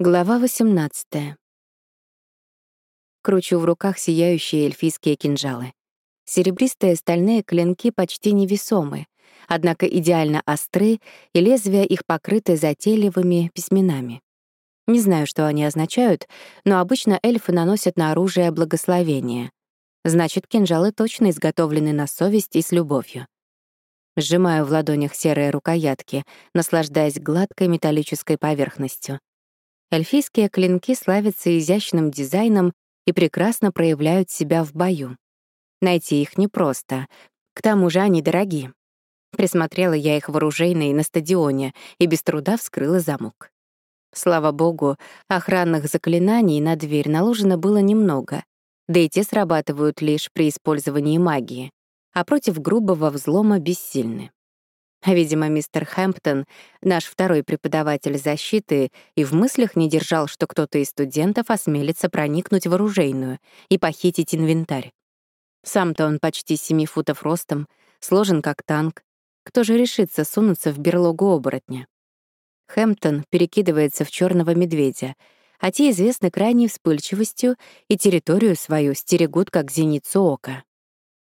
Глава 18. Кручу в руках сияющие эльфийские кинжалы. Серебристые стальные клинки почти невесомы, однако идеально остры, и лезвия их покрыты затейливыми письменами. Не знаю, что они означают, но обычно эльфы наносят на оружие благословение. Значит, кинжалы точно изготовлены на совесть и с любовью. Сжимаю в ладонях серые рукоятки, наслаждаясь гладкой металлической поверхностью. Эльфийские клинки славятся изящным дизайном и прекрасно проявляют себя в бою. Найти их непросто, к тому же они дороги. Присмотрела я их в на стадионе и без труда вскрыла замок. Слава богу, охранных заклинаний на дверь наложено было немного, да и те срабатывают лишь при использовании магии а против грубого взлома бессильны. Видимо, мистер Хэмптон, наш второй преподаватель защиты, и в мыслях не держал, что кто-то из студентов осмелится проникнуть в оружейную и похитить инвентарь. Сам-то он почти семи футов ростом, сложен как танк. Кто же решится сунуться в берлогу оборотня? Хэмптон перекидывается в черного медведя, а те известны крайней вспыльчивостью и территорию свою стерегут как зеницу ока.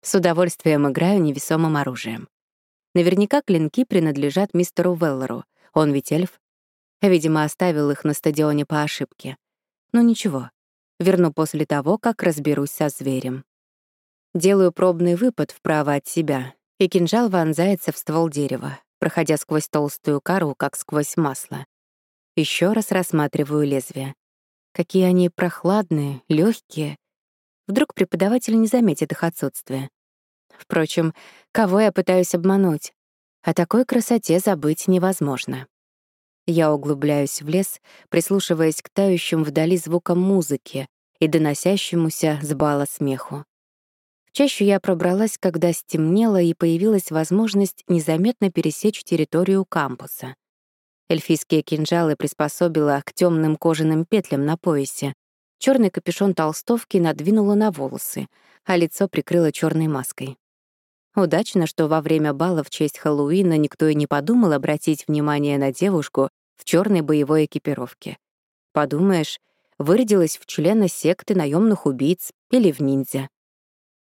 С удовольствием играю невесомым оружием. Наверняка клинки принадлежат мистеру Веллеру. Он ведь эльф. Видимо, оставил их на стадионе по ошибке. Но ничего. Верну после того, как разберусь со зверем. Делаю пробный выпад вправо от себя, и кинжал вонзается в ствол дерева, проходя сквозь толстую кору, как сквозь масло. Еще раз рассматриваю лезвия. Какие они прохладные, легкие. Вдруг преподаватель не заметит их отсутствие. Впрочем, кого я пытаюсь обмануть? О такой красоте забыть невозможно. Я углубляюсь в лес, прислушиваясь к тающим вдали звукам музыки и доносящемуся с бала смеху. В чащу я пробралась, когда стемнело и появилась возможность незаметно пересечь территорию кампуса. Эльфийские кинжалы приспособила к темным кожаным петлям на поясе. Черный капюшон толстовки надвинула на волосы, а лицо прикрыла черной маской. Удачно, что во время бала в честь Хэллоуина никто и не подумал обратить внимание на девушку в черной боевой экипировке. Подумаешь, выродилась в члена секты наемных убийц или в ниндзя.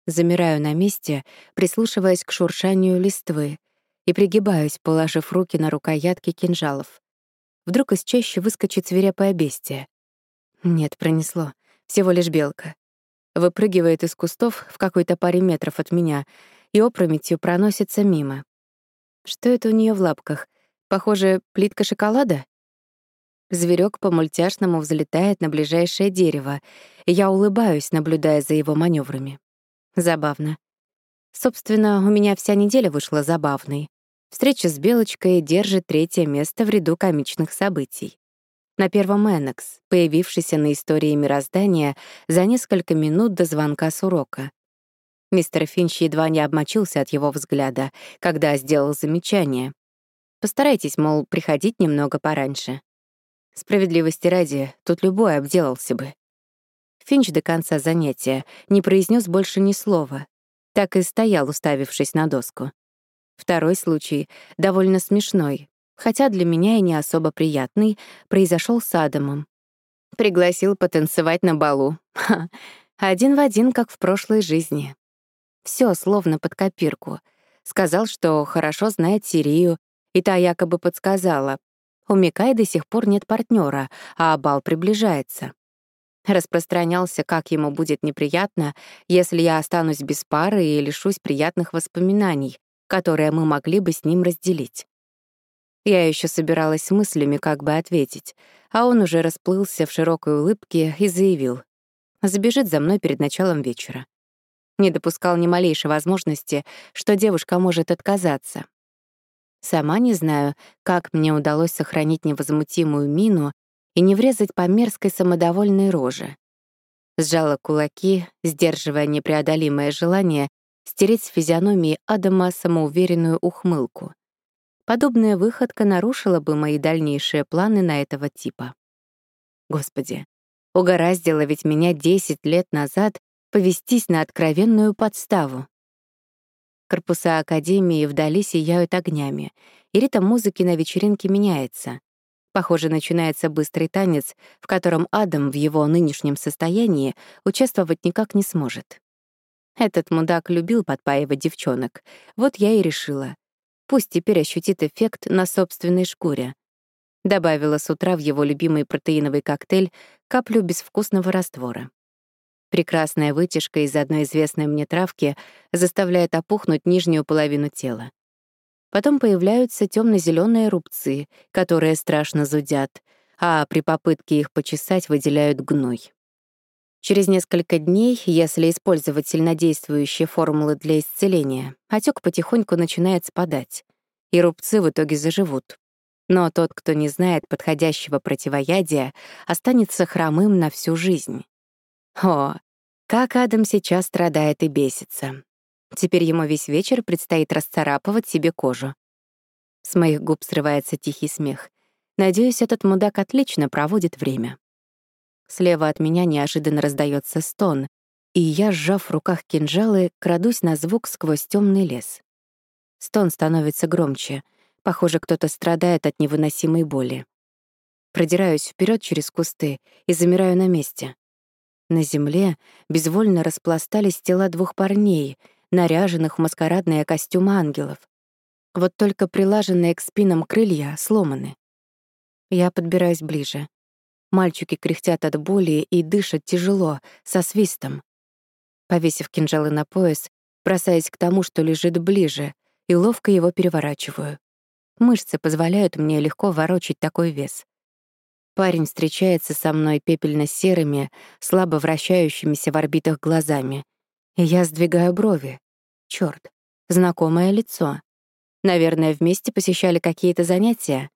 Замираю на месте, прислушиваясь к шуршанию листвы, и пригибаюсь, положив руки на рукоятки кинжалов. Вдруг из чаще выскочит свирепое бестие. Нет, пронесло. Всего лишь белка. Выпрыгивает из кустов в какой-то паре метров от меня — и опрометью проносится мимо. Что это у нее в лапках? Похоже, плитка шоколада? Зверек по-мультяшному взлетает на ближайшее дерево, и я улыбаюсь, наблюдая за его маневрами. Забавно. Собственно, у меня вся неделя вышла забавной. Встреча с Белочкой держит третье место в ряду комичных событий. На первом Эннекс, появившийся на истории мироздания за несколько минут до звонка с урока. Мистер Финч едва не обмочился от его взгляда, когда сделал замечание. Постарайтесь, мол, приходить немного пораньше. Справедливости ради, тут любой обделался бы. Финч до конца занятия не произнес больше ни слова, так и стоял, уставившись на доску. Второй случай, довольно смешной, хотя для меня и не особо приятный, произошел с Адамом. Пригласил потанцевать на балу. Ха, один в один, как в прошлой жизни. Все словно под копирку. Сказал, что хорошо знает Сирию, и та якобы подсказала. У Микай до сих пор нет партнера, а бал приближается. Распространялся, как ему будет неприятно, если я останусь без пары и лишусь приятных воспоминаний, которые мы могли бы с ним разделить. Я еще собиралась с мыслями, как бы ответить, а он уже расплылся в широкой улыбке и заявил. Забежит за мной перед началом вечера не допускал ни малейшей возможности, что девушка может отказаться. Сама не знаю, как мне удалось сохранить невозмутимую мину и не врезать по мерзкой самодовольной роже. Сжала кулаки, сдерживая непреодолимое желание стереть с физиономии Адама самоуверенную ухмылку. Подобная выходка нарушила бы мои дальнейшие планы на этого типа. Господи, угораздило ведь меня 10 лет назад повестись на откровенную подставу. Корпуса Академии вдали сияют огнями, и ритм музыки на вечеринке меняется. Похоже, начинается быстрый танец, в котором Адам в его нынешнем состоянии участвовать никак не сможет. Этот мудак любил подпаивать девчонок. Вот я и решила. Пусть теперь ощутит эффект на собственной шкуре. Добавила с утра в его любимый протеиновый коктейль каплю безвкусного раствора. Прекрасная вытяжка из одной известной мне травки заставляет опухнуть нижнюю половину тела. Потом появляются темно зеленые рубцы, которые страшно зудят, а при попытке их почесать выделяют гной. Через несколько дней, если использовать сильнодействующие формулы для исцеления, отек потихоньку начинает спадать, и рубцы в итоге заживут. Но тот, кто не знает подходящего противоядия, останется хромым на всю жизнь. О, как Адам сейчас страдает и бесится. Теперь ему весь вечер предстоит расцарапывать себе кожу. С моих губ срывается тихий смех. Надеюсь, этот мудак отлично проводит время. Слева от меня неожиданно раздается стон, и я, сжав в руках кинжалы, крадусь на звук сквозь темный лес. Стон становится громче. Похоже, кто-то страдает от невыносимой боли. Продираюсь вперед через кусты и замираю на месте. На земле безвольно распластались тела двух парней, наряженных в маскарадные костюмы ангелов. Вот только прилаженные к спинам крылья сломаны. Я подбираюсь ближе. Мальчики кряхтят от боли и дышат тяжело, со свистом. Повесив кинжалы на пояс, бросаясь к тому, что лежит ближе, и ловко его переворачиваю. Мышцы позволяют мне легко ворочать такой вес. Парень встречается со мной пепельно-серыми, слабо вращающимися в орбитах глазами. И я сдвигаю брови. Чёрт, знакомое лицо. Наверное, вместе посещали какие-то занятия.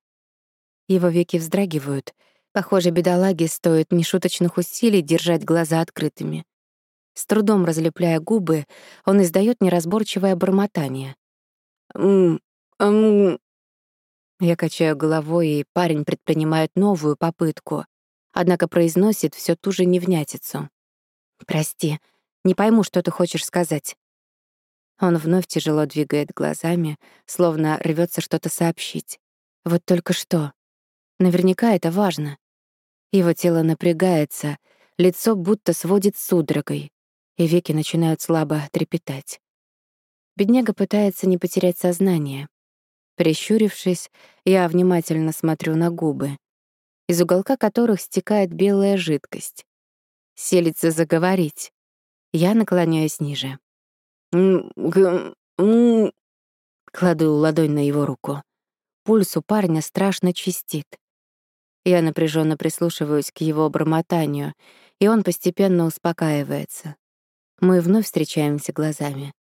Его веки вздрагивают. Похоже, бедолаге стоит нешуточных усилий держать глаза открытыми. С трудом разлепляя губы, он издает неразборчивое бормотание. «М -м я качаю головой, и парень предпринимает новую попытку, однако произносит все ту же невнятицу. «Прости, не пойму, что ты хочешь сказать». Он вновь тяжело двигает глазами, словно рвется что-то сообщить. Вот только что. Наверняка это важно. Его тело напрягается, лицо будто сводит судорогой, и веки начинают слабо трепетать. Бедняга пытается не потерять сознание, Прищурившись, я внимательно смотрю на губы, из уголка которых стекает белая жидкость. Селится заговорить. Я наклоняюсь ниже. Кладу ладонь на его руку. Пульс у парня страшно чистит. Я напряженно прислушиваюсь к его бормотанию, и он постепенно успокаивается. Мы вновь встречаемся глазами.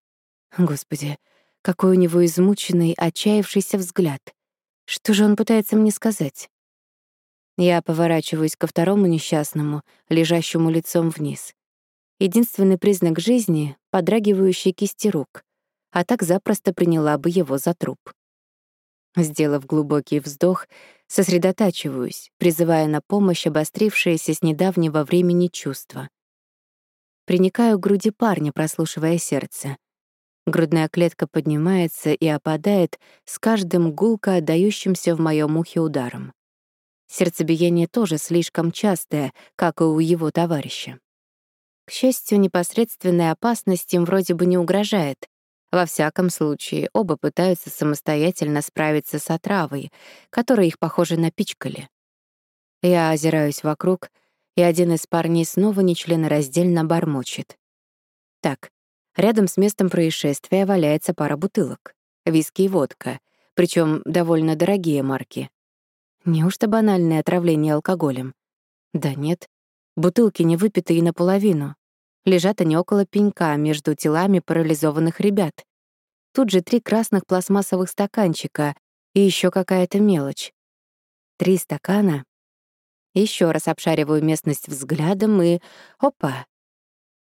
Господи, какой у него измученный, отчаявшийся взгляд. Что же он пытается мне сказать? Я поворачиваюсь ко второму несчастному, лежащему лицом вниз. Единственный признак жизни — подрагивающие кисти рук, а так запросто приняла бы его за труп. Сделав глубокий вздох, сосредотачиваюсь, призывая на помощь обострившееся с недавнего времени чувство. Приникаю к груди парня, прослушивая сердце. Грудная клетка поднимается и опадает с каждым гулко отдающимся в моем ухе ударом. Сердцебиение тоже слишком частое, как и у его товарища. К счастью, непосредственная опасность им вроде бы не угрожает. Во всяком случае, оба пытаются самостоятельно справиться с отравой, которой их, похоже, напичкали. Я озираюсь вокруг, и один из парней снова нечленораздельно бормочет. Так, Рядом с местом происшествия валяется пара бутылок. Виски и водка, причем довольно дорогие марки. Неужто банальное отравление алкоголем? Да нет. Бутылки не выпиты и наполовину. Лежат они около пенька между телами парализованных ребят. Тут же три красных пластмассовых стаканчика и еще какая-то мелочь. Три стакана. Еще раз обшариваю местность взглядом и... Опа!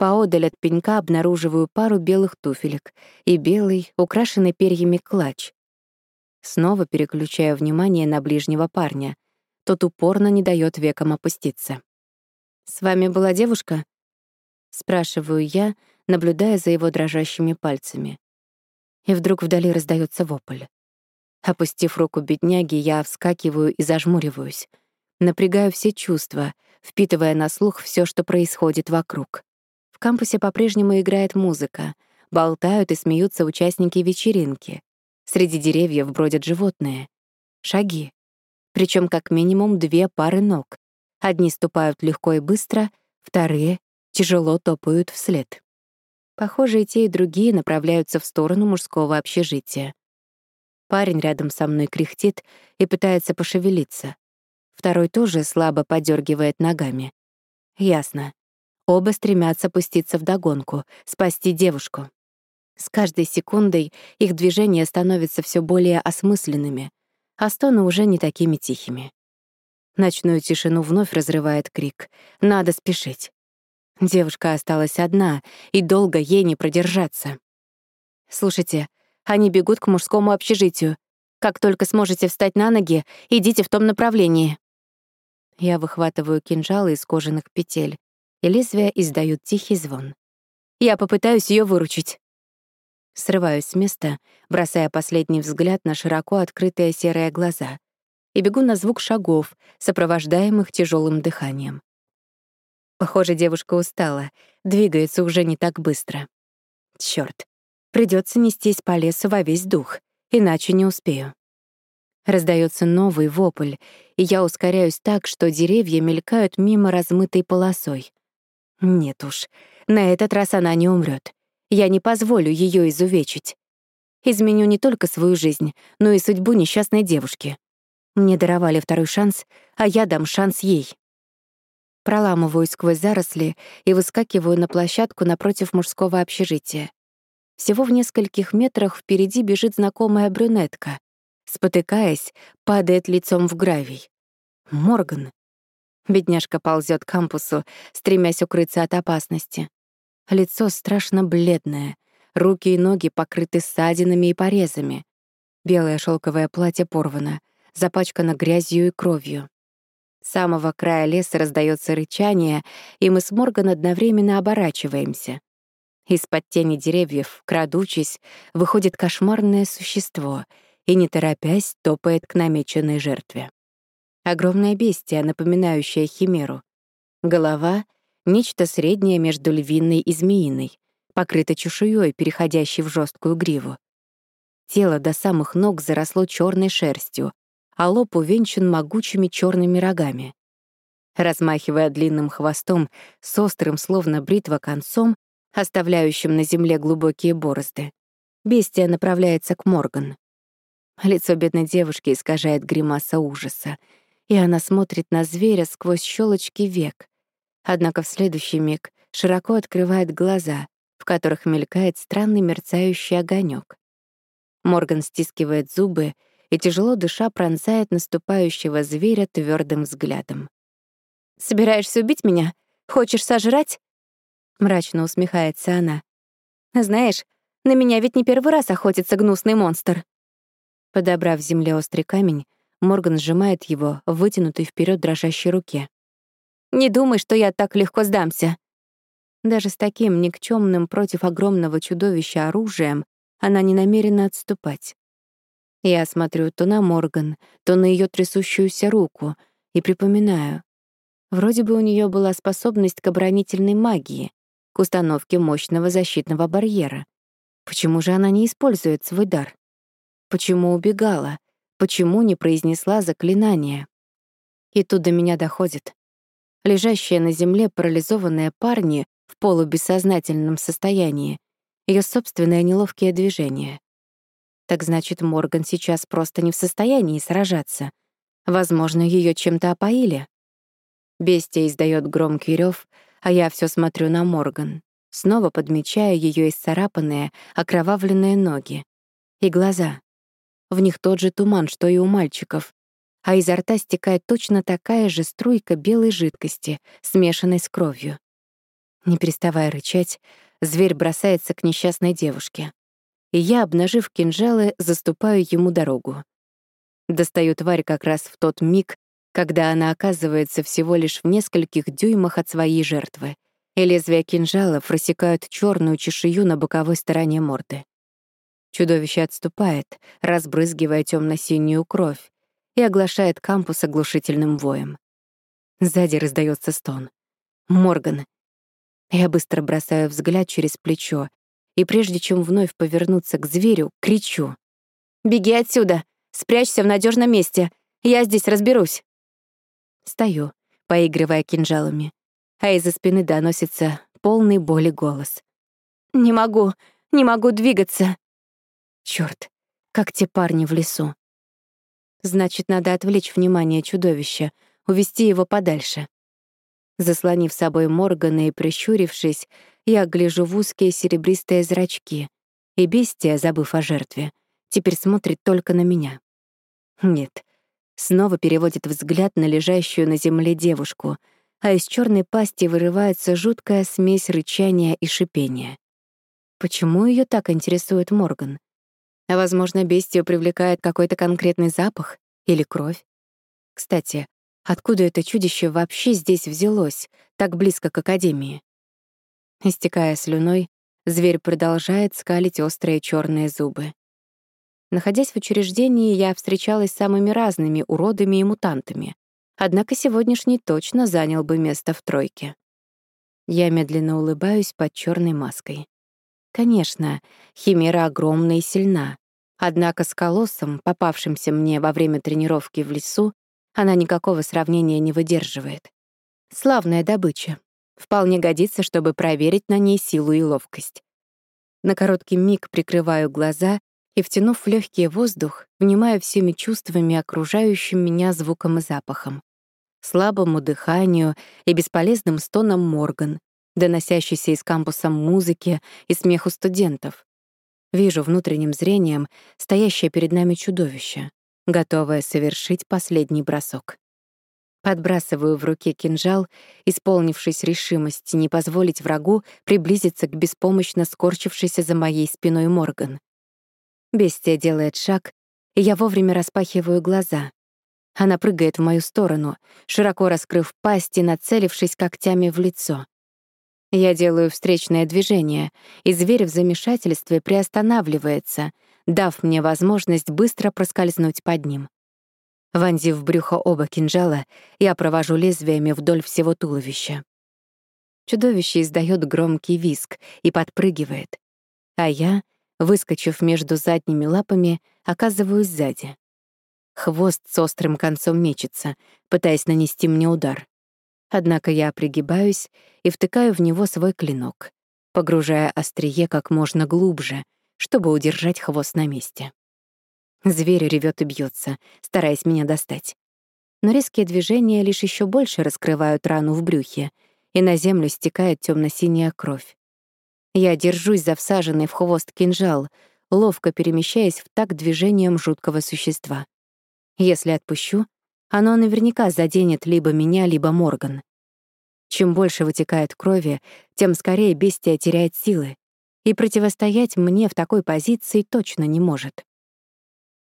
Поодаль от пенька обнаруживаю пару белых туфелек и белый, украшенный перьями клатч. Снова переключаю внимание на ближнего парня. Тот упорно не дает векам опуститься. «С вами была девушка?» Спрашиваю я, наблюдая за его дрожащими пальцами. И вдруг вдали раздается вопль. Опустив руку бедняги, я вскакиваю и зажмуриваюсь. Напрягаю все чувства, впитывая на слух все, что происходит вокруг. Кампусе по-прежнему играет музыка, болтают и смеются участники вечеринки. Среди деревьев бродят животные. Шаги. Причем как минимум две пары ног. Одни ступают легко и быстро, вторые тяжело топают вслед. Похоже, и те, и другие направляются в сторону мужского общежития. Парень рядом со мной кряхтит и пытается пошевелиться. Второй тоже слабо подергивает ногами. Ясно. Оба стремятся пуститься догонку, спасти девушку. С каждой секундой их движения становятся все более осмысленными, а стоны уже не такими тихими. Ночную тишину вновь разрывает крик. Надо спешить. Девушка осталась одна, и долго ей не продержаться. «Слушайте, они бегут к мужскому общежитию. Как только сможете встать на ноги, идите в том направлении». Я выхватываю кинжалы из кожаных петель, и лезвия издают тихий звон. Я попытаюсь ее выручить. Срываюсь с места, бросая последний взгляд на широко открытые серые глаза, и бегу на звук шагов, сопровождаемых тяжелым дыханием. Похоже, девушка устала, двигается уже не так быстро. Черт, Придется нестись по лесу во весь дух, иначе не успею. Раздается новый вопль, и я ускоряюсь так, что деревья мелькают мимо размытой полосой. Нет уж, на этот раз она не умрет. Я не позволю ее изувечить. Изменю не только свою жизнь, но и судьбу несчастной девушки. Мне даровали второй шанс, а я дам шанс ей. Проламываю сквозь заросли и выскакиваю на площадку напротив мужского общежития. Всего в нескольких метрах впереди бежит знакомая брюнетка. Спотыкаясь, падает лицом в гравий. Морган. Бедняжка ползет к кампусу, стремясь укрыться от опасности. Лицо страшно бледное, руки и ноги покрыты ссадинами и порезами. Белое шелковое платье порвано, запачкано грязью и кровью. С самого края леса раздается рычание, и мы с Морган одновременно оборачиваемся. Из-под тени деревьев, крадучись, выходит кошмарное существо и, не торопясь, топает к намеченной жертве. Огромное бестия, напоминающее химеру. Голова — нечто среднее между львиной и змеиной, покрыто чешуей, переходящей в жесткую гриву. Тело до самых ног заросло черной шерстью, а лоб увенчан могучими черными рогами. Размахивая длинным хвостом с острым, словно бритва, концом, оставляющим на земле глубокие борозды. Бестия направляется к Морган. Лицо бедной девушки искажает гримаса ужаса, и она смотрит на зверя сквозь щелочки век. Однако в следующий миг широко открывает глаза, в которых мелькает странный мерцающий огонек. Морган стискивает зубы и, тяжело дыша, пронзает наступающего зверя твердым взглядом. «Собираешься убить меня? Хочешь сожрать?» — мрачно усмехается она. «Знаешь, на меня ведь не первый раз охотится гнусный монстр». Подобрав земле острый камень, Морган сжимает его в вытянутой вперед дрожащей руке. «Не думай, что я так легко сдамся». Даже с таким никчемным против огромного чудовища оружием она не намерена отступать. Я смотрю то на Морган, то на ее трясущуюся руку и припоминаю. Вроде бы у нее была способность к оборонительной магии, к установке мощного защитного барьера. Почему же она не использует свой дар? Почему убегала? Почему не произнесла заклинание? И тут до меня доходит. Лежащие на земле парализованные парни в полубессознательном состоянии, ее собственное неловкие движения. Так значит, Морган сейчас просто не в состоянии сражаться. Возможно, ее чем-то опоили. Бестия издает громкий рев, а я все смотрю на Морган, снова подмечая ее исцарапанные, окровавленные ноги. И глаза. В них тот же туман, что и у мальчиков, а изо рта стекает точно такая же струйка белой жидкости, смешанной с кровью. Не переставая рычать, зверь бросается к несчастной девушке. И я, обнажив кинжалы, заступаю ему дорогу. Достаю тварь как раз в тот миг, когда она оказывается всего лишь в нескольких дюймах от своей жертвы, и лезвия кинжалов рассекают черную чешую на боковой стороне морды. Чудовище отступает, разбрызгивая темно-синюю кровь, и оглашает кампус оглушительным воем. Сзади раздается стон. Морган. Я быстро бросаю взгляд через плечо, и прежде чем вновь повернуться к зверю, кричу. «Беги отсюда! Спрячься в надежном месте! Я здесь разберусь!» Стою, поигрывая кинжалами, а из-за спины доносится полный боли голос. «Не могу! Не могу двигаться!» Черт, как те парни в лесу. Значит, надо отвлечь внимание чудовища, увести его подальше. Заслонив собой Моргана и прищурившись, я гляжу в узкие серебристые зрачки, и бестия, забыв о жертве, теперь смотрит только на меня. Нет, снова переводит взгляд на лежащую на земле девушку, а из черной пасти вырывается жуткая смесь рычания и шипения. Почему ее так интересует Морган? А, возможно, бестию привлекает какой-то конкретный запах или кровь. Кстати, откуда это чудище вообще здесь взялось, так близко к Академии? Истекая слюной, зверь продолжает скалить острые черные зубы. Находясь в учреждении, я встречалась с самыми разными уродами и мутантами. Однако сегодняшний точно занял бы место в тройке. Я медленно улыбаюсь под черной маской. Конечно, химера огромна и сильна. Однако с колоссом, попавшимся мне во время тренировки в лесу, она никакого сравнения не выдерживает. Славная добыча. Вполне годится, чтобы проверить на ней силу и ловкость. На короткий миг прикрываю глаза и, втянув в легкий воздух, внимаю всеми чувствами, окружающим меня звуком и запахом. Слабому дыханию и бесполезным стоном Морган, доносящейся из кампуса музыки и смеху студентов. Вижу внутренним зрением стоящее перед нами чудовище, готовое совершить последний бросок. Подбрасываю в руке кинжал, исполнившись решимости не позволить врагу приблизиться к беспомощно скорчившейся за моей спиной Морган. Бестия делает шаг, и я вовремя распахиваю глаза. Она прыгает в мою сторону, широко раскрыв пасть и нацелившись когтями в лицо. Я делаю встречное движение, и зверь в замешательстве приостанавливается, дав мне возможность быстро проскользнуть под ним. Вонзив в брюхо оба кинжала, я провожу лезвиями вдоль всего туловища. Чудовище издает громкий визг и подпрыгивает, а я, выскочив между задними лапами, оказываюсь сзади. Хвост с острым концом мечется, пытаясь нанести мне удар. Однако я пригибаюсь и втыкаю в него свой клинок, погружая острие как можно глубже, чтобы удержать хвост на месте. Зверь ревет и бьется, стараясь меня достать. Но резкие движения лишь еще больше раскрывают рану в брюхе, и на землю стекает темно синяя кровь. Я держусь за всаженный в хвост кинжал, ловко перемещаясь в такт движением жуткого существа. Если отпущу, оно наверняка заденет либо меня, либо Морган. Чем больше вытекает крови, тем скорее бестия теряет силы, и противостоять мне в такой позиции точно не может.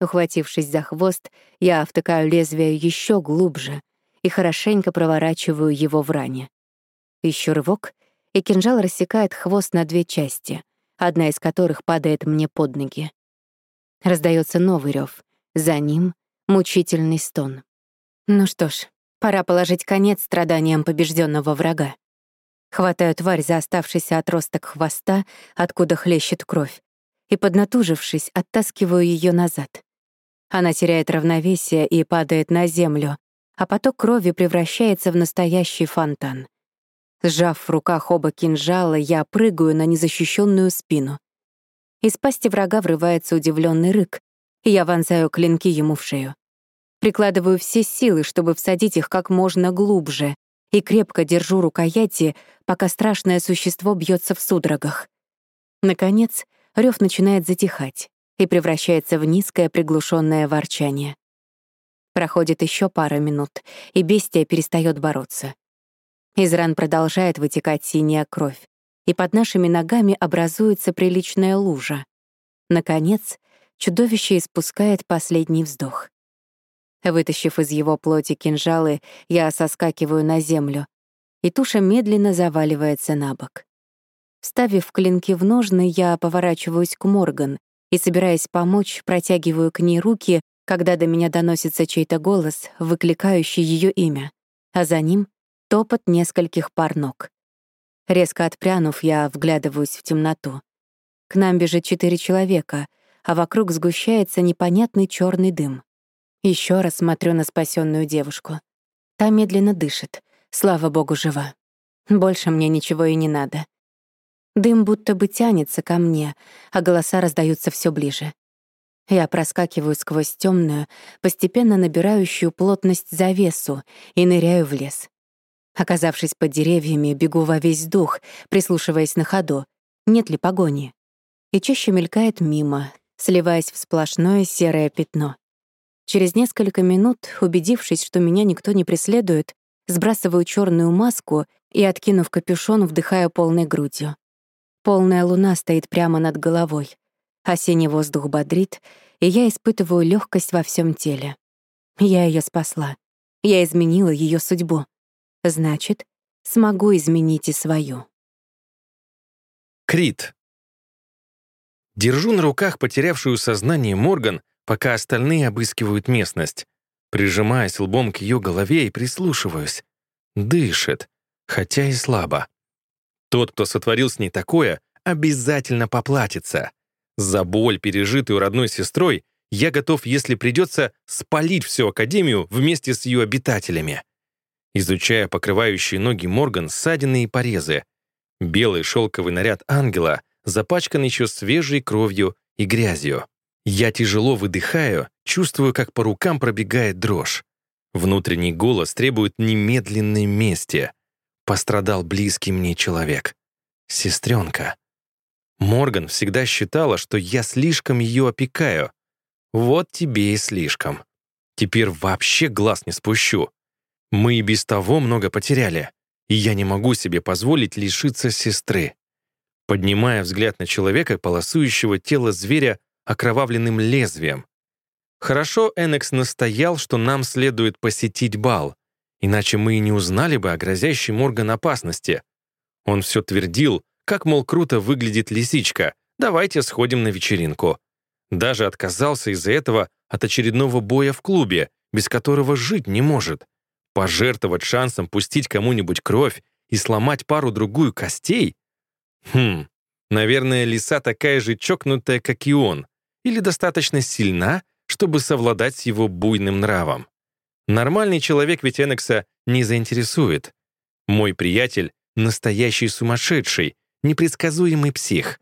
Ухватившись за хвост, я втыкаю лезвие еще глубже и хорошенько проворачиваю его в ране. Еще рывок, и кинжал рассекает хвост на две части, одна из которых падает мне под ноги. Раздается новый рев, за ним — мучительный стон. Ну что ж, пора положить конец страданиям побежденного врага. Хватаю тварь за оставшийся отросток хвоста, откуда хлещет кровь, и, поднатужившись, оттаскиваю ее назад. Она теряет равновесие и падает на землю, а поток крови превращается в настоящий фонтан. Сжав в руках оба кинжала, я прыгаю на незащищенную спину. Из пасти врага врывается удивленный рык, и я вонзаю клинки ему в шею. Прикладываю все силы, чтобы всадить их как можно глубже, и крепко держу рукояти, пока страшное существо бьется в судорогах. Наконец, рев начинает затихать и превращается в низкое приглушенное ворчание. Проходит еще пара минут, и бестия перестает бороться. Из ран продолжает вытекать синяя кровь, и под нашими ногами образуется приличная лужа. Наконец, чудовище испускает последний вздох. Вытащив из его плоти кинжалы, я соскакиваю на землю, и туша медленно заваливается на бок. Ставив клинки в ножны, я поворачиваюсь к Морган и, собираясь помочь, протягиваю к ней руки, когда до меня доносится чей-то голос, выкликающий ее имя, а за ним — топот нескольких пар ног. Резко отпрянув, я вглядываюсь в темноту. К нам бежит четыре человека, а вокруг сгущается непонятный черный дым. Еще раз смотрю на спасенную девушку. Та медленно дышит. Слава богу, жива. Больше мне ничего и не надо. Дым будто бы тянется ко мне, а голоса раздаются все ближе. Я проскакиваю сквозь темную, постепенно набирающую плотность завесу и ныряю в лес. Оказавшись под деревьями, бегу во весь дух, прислушиваясь на ходу, нет ли погони. И чаще мелькает мимо, сливаясь в сплошное серое пятно. Через несколько минут, убедившись, что меня никто не преследует, сбрасываю черную маску и, откинув капюшон, вдыхаю полной грудью. Полная луна стоит прямо над головой. Осенний воздух бодрит, и я испытываю легкость во всем теле. Я ее спасла. Я изменила ее судьбу. Значит, смогу изменить и свою. Крит. Держу на руках потерявшую сознание Морган, пока остальные обыскивают местность. Прижимаясь лбом к ее голове и прислушиваюсь. Дышит, хотя и слабо. Тот, кто сотворил с ней такое, обязательно поплатится. За боль, пережитую родной сестрой, я готов, если придется, спалить всю Академию вместе с ее обитателями. Изучая покрывающие ноги Морган ссадины и порезы, белый шелковый наряд ангела запачкан еще свежей кровью и грязью. Я тяжело выдыхаю, чувствую, как по рукам пробегает дрожь. Внутренний голос требует немедленной мести — пострадал близкий мне человек. Сестренка. Морган всегда считала, что я слишком ее опекаю. Вот тебе и слишком. Теперь вообще глаз не спущу. Мы и без того много потеряли, и я не могу себе позволить лишиться сестры. Поднимая взгляд на человека, полосующего тело зверя окровавленным лезвием. Хорошо Энекс настоял, что нам следует посетить бал — Иначе мы и не узнали бы о грозящей Морган опасности. Он все твердил, как, мол, круто выглядит лисичка, давайте сходим на вечеринку. Даже отказался из-за этого от очередного боя в клубе, без которого жить не может. Пожертвовать шансом пустить кому-нибудь кровь и сломать пару-другую костей? Хм, наверное, лиса такая же чокнутая, как и он, или достаточно сильна, чтобы совладать с его буйным нравом. Нормальный человек ведь Энекса не заинтересует. Мой приятель — настоящий сумасшедший, непредсказуемый псих.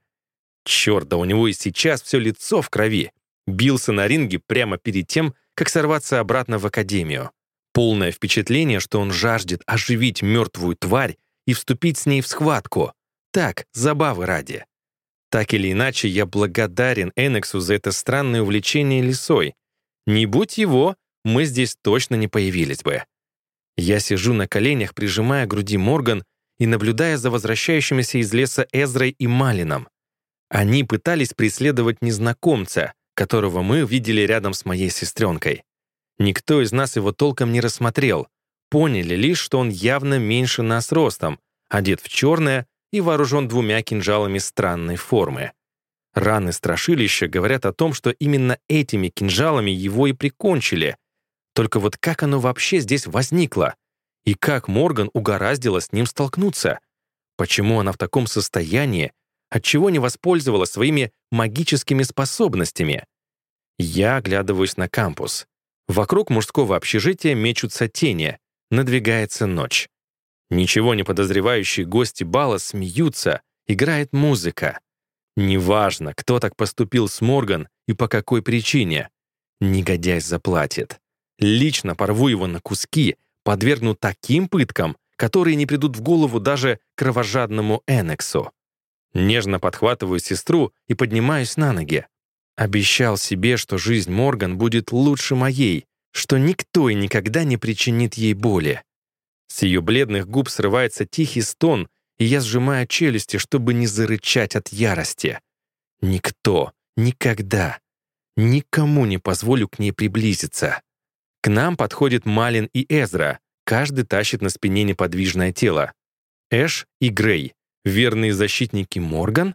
Черт, да у него и сейчас все лицо в крови. Бился на ринге прямо перед тем, как сорваться обратно в академию. Полное впечатление, что он жаждет оживить мертвую тварь и вступить с ней в схватку. Так, забавы ради. Так или иначе, я благодарен Энексу за это странное увлечение лисой. Не будь его, мы здесь точно не появились бы. Я сижу на коленях, прижимая груди Морган и наблюдая за возвращающимися из леса Эзрой и Малином. Они пытались преследовать незнакомца, которого мы видели рядом с моей сестренкой. Никто из нас его толком не рассмотрел. Поняли лишь, что он явно меньше нас ростом, одет в черное и вооружен двумя кинжалами странной формы. Раны страшилища говорят о том, что именно этими кинжалами его и прикончили, только вот как оно вообще здесь возникло? И как Морган угораздило с ним столкнуться? Почему она в таком состоянии? Отчего не воспользовалась своими магическими способностями? Я оглядываюсь на кампус. Вокруг мужского общежития мечутся тени, надвигается ночь. Ничего не подозревающие гости бала смеются, играет музыка. Неважно, кто так поступил с Морган и по какой причине. Негодяй заплатит. Лично порву его на куски, подвергну таким пыткам, которые не придут в голову даже кровожадному Энексу. Нежно подхватываю сестру и поднимаюсь на ноги. Обещал себе, что жизнь Морган будет лучше моей, что никто и никогда не причинит ей боли. С ее бледных губ срывается тихий стон, и я сжимаю челюсти, чтобы не зарычать от ярости. Никто, никогда, никому не позволю к ней приблизиться. К нам подходят Малин и Эзра, каждый тащит на спине неподвижное тело. Эш и Грей, верные защитники Морган?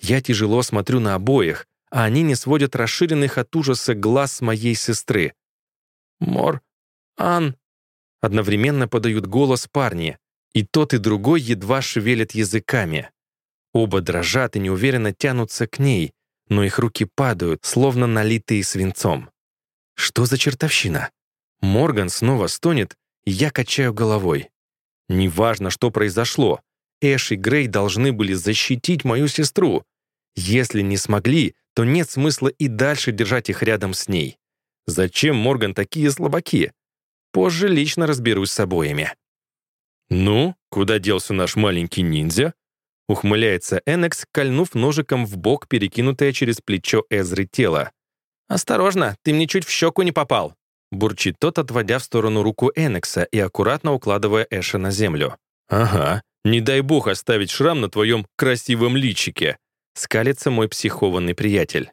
Я тяжело смотрю на обоих, а они не сводят расширенных от ужаса глаз моей сестры. «Мор... Ан...» Одновременно подают голос парни, и тот и другой едва шевелят языками. Оба дрожат и неуверенно тянутся к ней, но их руки падают, словно налитые свинцом. Что за чертовщина? Морган снова стонет, и я качаю головой. Неважно, что произошло, Эш и Грей должны были защитить мою сестру. Если не смогли, то нет смысла и дальше держать их рядом с ней. Зачем Морган такие слабаки? Позже лично разберусь с обоими. «Ну, куда делся наш маленький ниндзя?» Ухмыляется Энекс, кольнув ножиком в бок перекинутое через плечо Эзры тело. «Осторожно, ты мне чуть в щеку не попал!» Бурчит тот, отводя в сторону руку Энекса и аккуратно укладывая Эша на землю. «Ага, не дай бог оставить шрам на твоем красивом личике!» Скалится мой психованный приятель.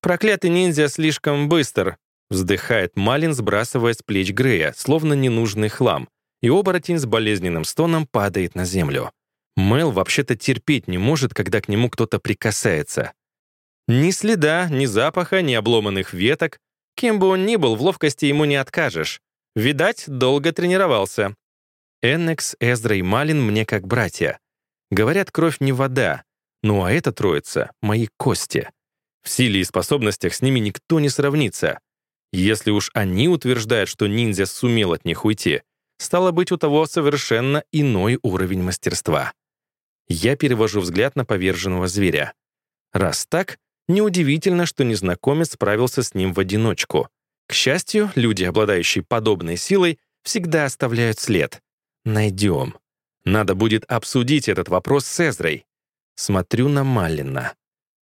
«Проклятый ниндзя слишком быстр!» Вздыхает Малин, сбрасывая с плеч Грея, словно ненужный хлам, и оборотень с болезненным стоном падает на землю. Мэл вообще-то терпеть не может, когда к нему кто-то прикасается. Ни следа, ни запаха, ни обломанных веток. Кем бы он ни был, в ловкости ему не откажешь. Видать, долго тренировался. Эннекс, Эздра и Малин мне как братья. Говорят, кровь не вода. Ну а эта троица — мои кости. В силе и способностях с ними никто не сравнится. Если уж они утверждают, что ниндзя сумел от них уйти, стало быть, у того совершенно иной уровень мастерства. Я перевожу взгляд на поверженного зверя. Раз так, неудивительно, что незнакомец справился с ним в одиночку. К счастью, люди, обладающие подобной силой, всегда оставляют след. Найдем. Надо будет обсудить этот вопрос с Эзрой. Смотрю на Маллина.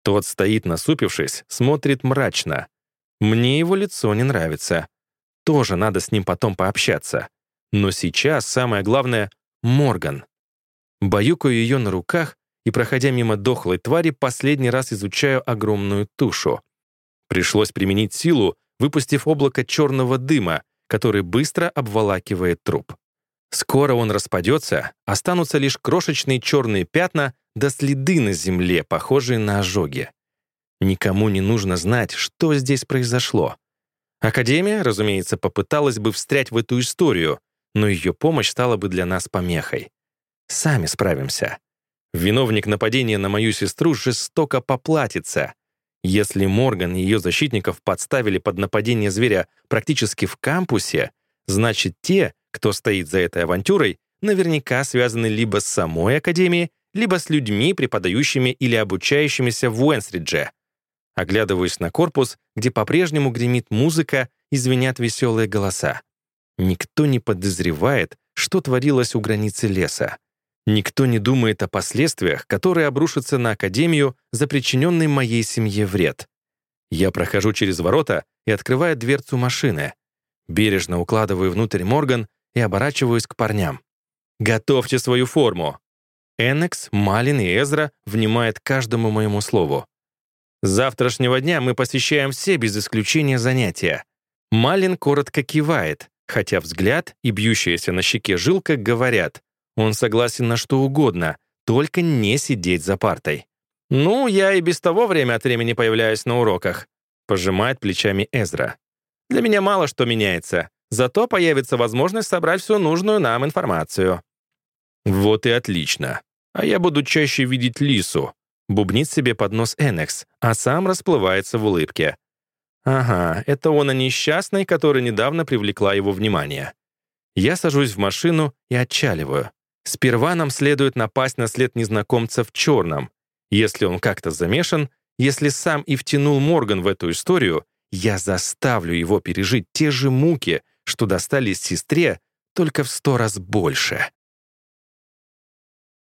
Тот стоит насупившись, смотрит мрачно. Мне его лицо не нравится. Тоже надо с ним потом пообщаться. Но сейчас самое главное — Морган. Баюкаю ее на руках и, проходя мимо дохлой твари, последний раз изучаю огромную тушу. Пришлось применить силу, выпустив облако черного дыма, который быстро обволакивает труп. Скоро он распадется, останутся лишь крошечные черные пятна да следы на земле, похожие на ожоги. Никому не нужно знать, что здесь произошло. Академия, разумеется, попыталась бы встрять в эту историю, но ее помощь стала бы для нас помехой. Сами справимся. Виновник нападения на мою сестру жестоко поплатится. Если Морган и ее защитников подставили под нападение зверя практически в кампусе, значит, те, кто стоит за этой авантюрой, наверняка связаны либо с самой Академией, либо с людьми, преподающими или обучающимися в Уэнсридже. Оглядываюсь на корпус, где по-прежнему гремит музыка и звенят веселые голоса. Никто не подозревает, что творилось у границы леса. Никто не думает о последствиях, которые обрушатся на Академию за причиненный моей семье вред. Я прохожу через ворота и открываю дверцу машины. Бережно укладываю внутрь Морган и оборачиваюсь к парням. «Готовьте свою форму!» Эннекс, Малин и Эзра внимают каждому моему слову. С завтрашнего дня мы посещаем все без исключения занятия. Малин коротко кивает, хотя взгляд и бьющаяся на щеке жилка говорят, он согласен на что угодно, только не сидеть за партой. «Ну, я и без того время от времени появляюсь на уроках», пожимает плечами Эзра. «Для меня мало что меняется, зато появится возможность собрать всю нужную нам информацию». «Вот и отлично. А я буду чаще видеть Лису», бубнит себе под нос Энекс, а сам расплывается в улыбке. Ага, это он, а несчастный, который недавно привлекла его внимание. Я сажусь в машину и отчаливаю. Сперва нам следует напасть на след незнакомца в черном. Если он как-то замешан, если сам и втянул Морган в эту историю, я заставлю его пережить те же муки, что достались сестре, только в сто раз больше.